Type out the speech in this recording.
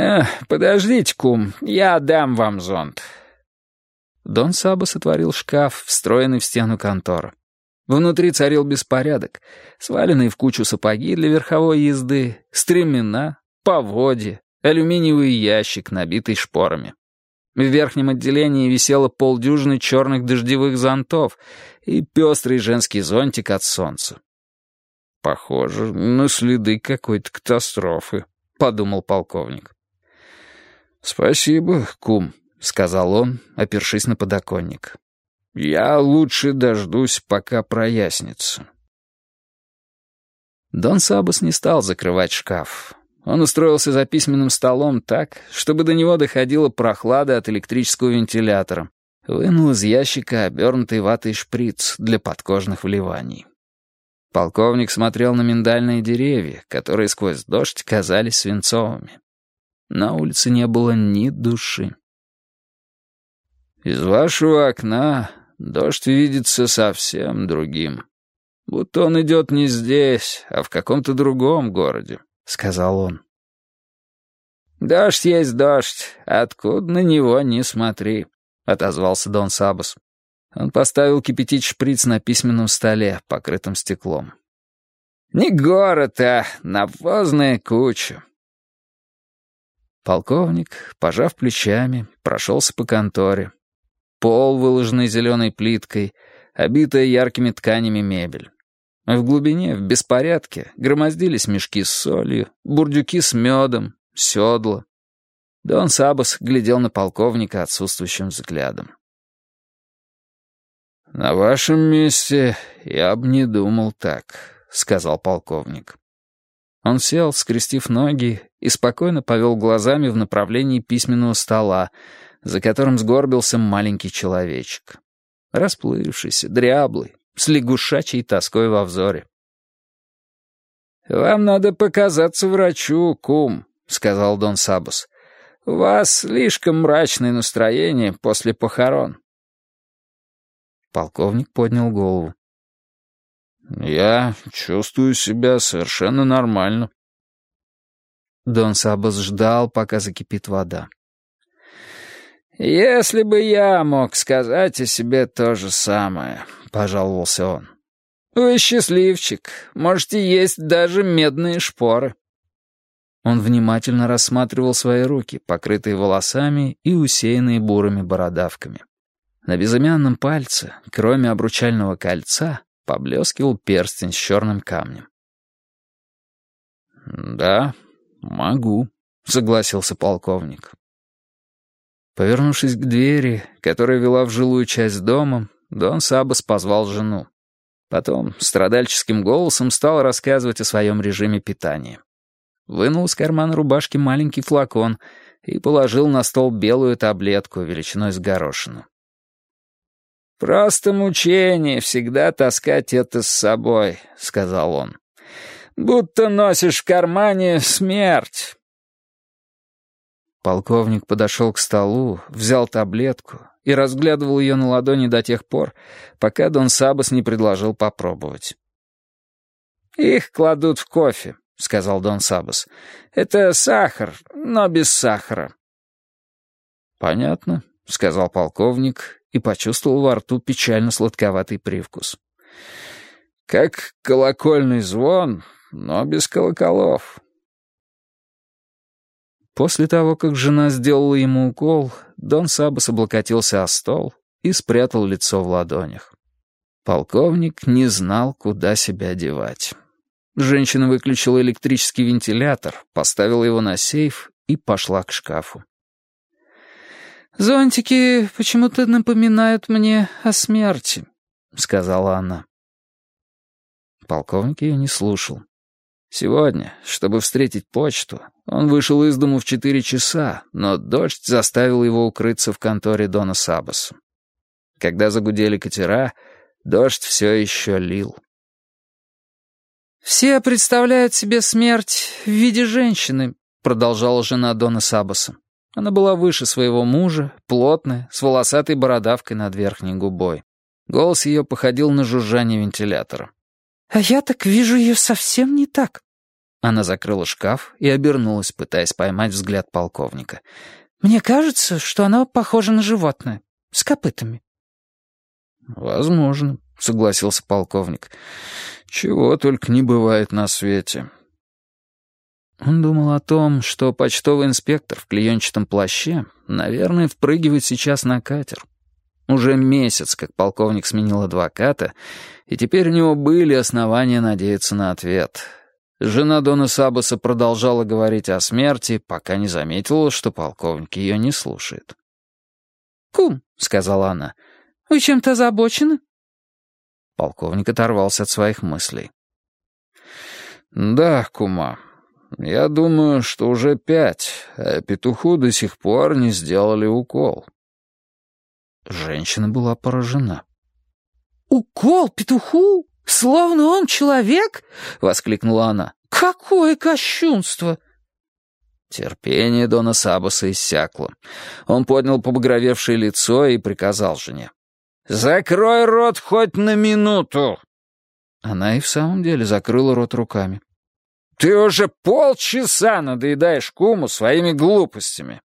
«Эх, подождите, кум, я дам вам зонт». Дон Сабас отворил шкаф, встроенный в стену конторы. Внутри царил беспорядок. Сваленные в кучу сапоги для верховой езды, стремена, поводья, алюминиевый ящик, набитый шпорами. В верхнем отделении висело полдюжины черных дождевых зонтов и пестрый женский зонтик от солнца. «Похоже на следы какой-то катастрофы», — подумал полковник. «Спасибо, кум», — сказал он, опершись на подоконник. «Я лучше дождусь, пока прояснится». Дон Сабас не стал закрывать шкаф. Он устроился за письменным столом так, чтобы до него доходила прохлада от электрического вентилятора. Вынул из ящика обернутый ватой шприц для подкожных вливаний. Полковник смотрел на миндальные деревья, которые сквозь дождь казались свинцовыми. На улице не было ни души. «Из вашего окна дождь видится совсем другим. Будто он идет не здесь, а в каком-то другом городе», — сказал он. «Дождь есть дождь, откуда на него не смотри», — отозвался Дон Сабас. Он поставил кипятить шприц на письменном столе, покрытом стеклом. «Не город, а навозная куча. Полковник, пожав плечами, прошелся по конторе. Пол, выложенный зеленой плиткой, обитая яркими тканями мебель. В глубине, в беспорядке, громоздились мешки с солью, бурдюки с медом, седла. Дон Сабас глядел на полковника отсутствующим взглядом. «На вашем месте я бы не думал так», — сказал полковник. Он сел, скрестив ноги, и спокойно повел глазами в направлении письменного стола, за которым сгорбился маленький человечек. Расплывшийся, дряблый, с лягушачьей тоской во взоре. «Вам надо показаться врачу, кум», — сказал Дон Сабус. «У вас слишком мрачное настроение после похорон». Полковник поднял голову. «Я чувствую себя совершенно нормально». Дон Сабас ждал, пока закипит вода. «Если бы я мог сказать о себе то же самое», — пожаловался он. «Вы счастливчик, можете есть даже медные шпоры». Он внимательно рассматривал свои руки, покрытые волосами и усеянные бурыми бородавками. На безымянном пальце, кроме обручального кольца, Поблескивал перстень с черным камнем. «Да, могу», — согласился полковник. Повернувшись к двери, которая вела в жилую часть дома, Дон Сабас позвал жену. Потом страдальческим голосом стал рассказывать о своем режиме питания. Вынул из кармана рубашки маленький флакон и положил на стол белую таблетку величиной с горошину. «Просто мучение всегда таскать это с собой», — сказал он. «Будто носишь в кармане смерть». Полковник подошел к столу, взял таблетку и разглядывал ее на ладони до тех пор, пока Дон Сабас не предложил попробовать. «Их кладут в кофе», — сказал Дон Сабас. «Это сахар, но без сахара». «Понятно», — сказал полковник и почувствовал во рту печально-сладковатый привкус. «Как колокольный звон, но без колоколов». После того, как жена сделала ему укол, Дон Сабас облокотился о стол и спрятал лицо в ладонях. Полковник не знал, куда себя девать. Женщина выключила электрический вентилятор, поставила его на сейф и пошла к шкафу. «Зонтики почему-то напоминают мне о смерти», — сказала она. Полковник ее не слушал. Сегодня, чтобы встретить почту, он вышел из дому в четыре часа, но дождь заставил его укрыться в конторе Дона Сабаса. Когда загудели катера, дождь все еще лил. «Все представляют себе смерть в виде женщины», — продолжала жена Дона Сабаса. Она была выше своего мужа, плотная, с волосатой бородавкой над верхней губой. Голос ее походил на жужжание вентилятора. «А я так вижу ее совсем не так». Она закрыла шкаф и обернулась, пытаясь поймать взгляд полковника. «Мне кажется, что она похожа на животное. С копытами». «Возможно», — согласился полковник. «Чего только не бывает на свете». Он думал о том, что почтовый инспектор в клеенчатом плаще, наверное, впрыгивает сейчас на катер. Уже месяц, как полковник сменил адвоката, и теперь у него были основания надеяться на ответ. Жена Дона Сабаса продолжала говорить о смерти, пока не заметила, что полковник ее не слушает. «Кум», — сказала она, — «вы чем-то озабочены?» Полковник оторвался от своих мыслей. «Да, кума, я думаю, что уже пять, а петуху до сих пор не сделали укол». Женщина была поражена. «Укол петуху? Словно он человек?» — воскликнула она. «Какое кощунство!» Терпение Дона Сабаса иссякло. Он поднял побагровевшее лицо и приказал жене. «Закрой рот хоть на минуту!» Она и в самом деле закрыла рот руками. «Ты уже полчаса надоедаешь куму своими глупостями.